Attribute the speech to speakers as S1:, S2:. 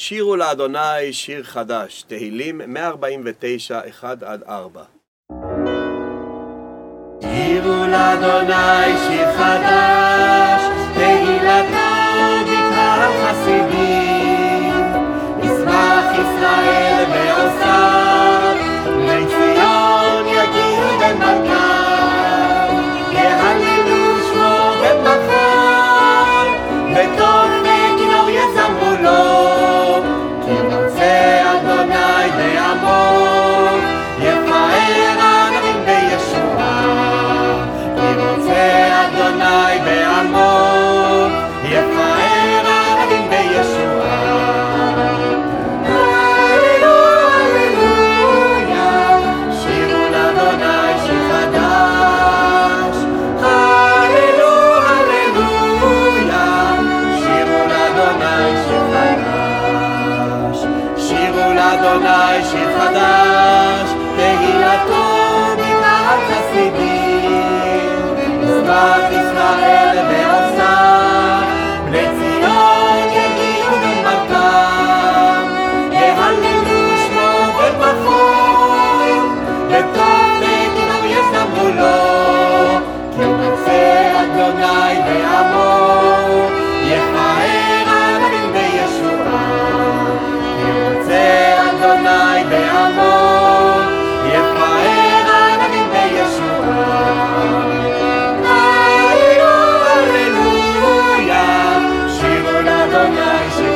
S1: שירו לאדוני שיר חדש, תהילים 149, 1 עד 4.
S2: שירו לאדוני שיר שירו לאדוני שיר חדש, תהילתו בקהל חסידים. ישמח ישראל ועושיו, בני ציון יגיעו במלכם. יהללו שמו בברכות, וטוב וכינור יזמרו לו. כי הוא רוצה אדוני בעמו, Adonai.